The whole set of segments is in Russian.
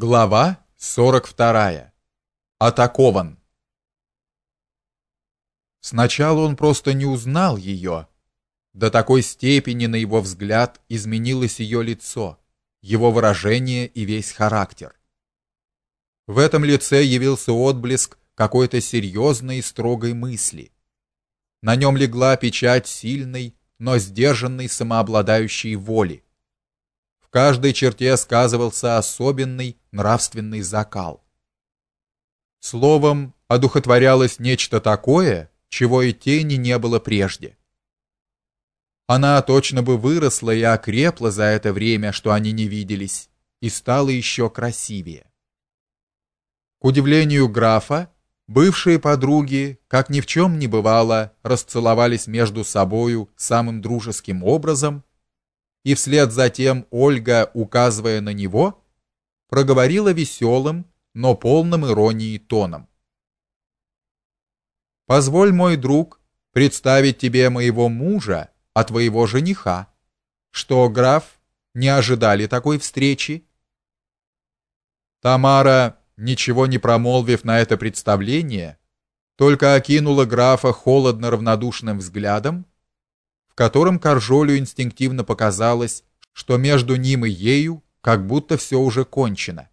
Глава 42. Атакован. Сначала он просто не узнал ее. До такой степени на его взгляд изменилось ее лицо, его выражение и весь характер. В этом лице явился отблеск какой-то серьезной и строгой мысли. На нем легла печать сильной, но сдержанной самообладающей воли в каждой черте сказывался особенный нравственный закал. Словом, одухотворялось нечто такое, чего и тени не было прежде. Она точно бы выросла и окрепла за это время, что они не виделись, и стала еще красивее. К удивлению графа, бывшие подруги, как ни в чем не бывало, расцеловались между собою самым дружеским образом и вслед за тем Ольга, указывая на него, проговорила веселым, но полным иронии тоном. Позволь, мой друг, представить тебе моего мужа, а твоего жениха. Что, граф, не ожидали такой встречи? Тамара, ничего не промолвив на это представление, только окинула графа холодно равнодушным взглядом котором Каржолю инстинктивно показалось, что между ним и ею как будто все уже кончено.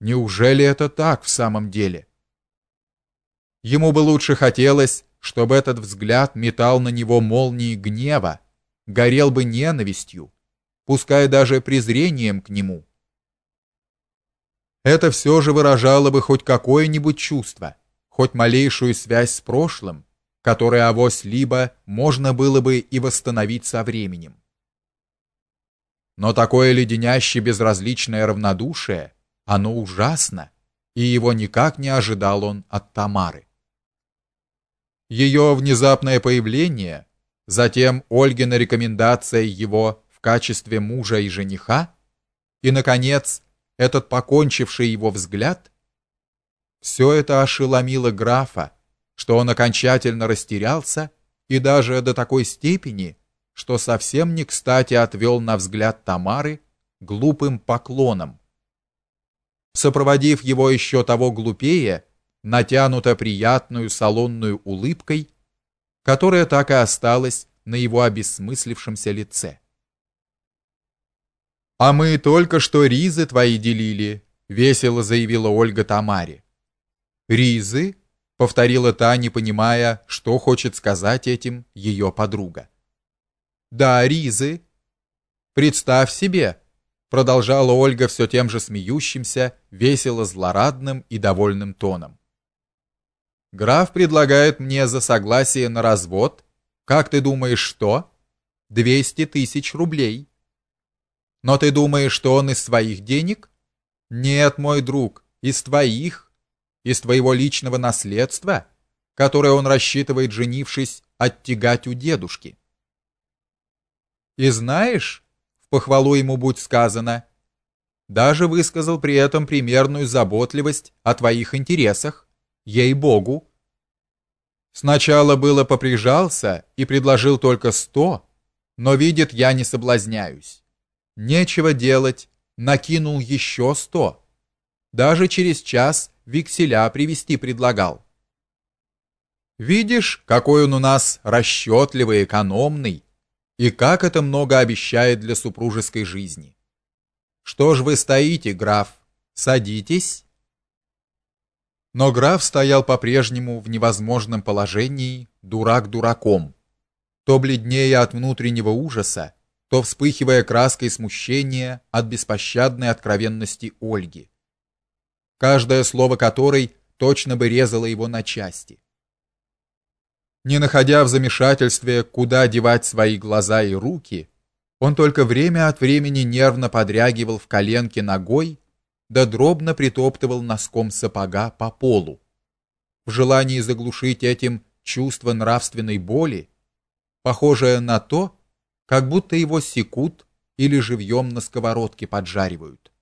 Неужели это так в самом деле? Ему бы лучше хотелось, чтобы этот взгляд метал на него молнии гнева, горел бы ненавистью, пускай даже презрением к нему. Это все же выражало бы хоть какое-нибудь чувство, хоть малейшую связь с прошлым, которое авось либо можно было бы и восстановить со временем. Но такое леденяще безразличное равнодушие, оно ужасно, и его никак не ожидал он от Тамары. Ее внезапное появление, затем Ольгина рекомендация его в качестве мужа и жениха, и наконец этот покончивший его взгляд, все это ошеломило графа, что он окончательно растерялся и даже до такой степени, что совсем не кстати отвел на взгляд Тамары глупым поклоном. Сопроводив его еще того глупее, натянуто приятную салонную улыбкой, которая так и осталась на его обессмыслившемся лице. А мы только что ризы твои делили, весело заявила Ольга Тамаре. Ризы? повторила та, не понимая, что хочет сказать этим ее подруга. Да, ризы. Представь себе, продолжала Ольга все тем же смеющимся, весело злорадным и довольным тоном. Граф предлагает мне за согласие на развод, как ты думаешь, что? Двести тысяч рублей. Но ты думаешь, что он из своих денег? Нет, мой друг, из твоих из твоего личного наследства, которое он рассчитывает, женившись, оттягать у дедушки. И знаешь, в похвалу ему будь сказано, даже высказал при этом примерную заботливость о твоих интересах, ей-богу. Сначала было поприжался и предложил только сто, но видит, я не соблазняюсь. Нечего делать, накинул еще сто. Даже через час векселя привести предлагал. Видишь, какой он у нас расчетливый, экономный, и как это много обещает для супружеской жизни. Что ж вы стоите, граф? Садитесь. Но граф стоял по-прежнему в невозможном положении, дурак дураком. То бледнее от внутреннего ужаса, то вспыхивая краской смущения от беспощадной откровенности Ольги каждое слово которой точно бы резало его на части. Не находя в замешательстве, куда девать свои глаза и руки, он только время от времени нервно подрягивал в коленке ногой, да дробно притоптывал носком сапога по полу. В желании заглушить этим чувство нравственной боли, похожее на то, как будто его секут или живьем на сковородке поджаривают.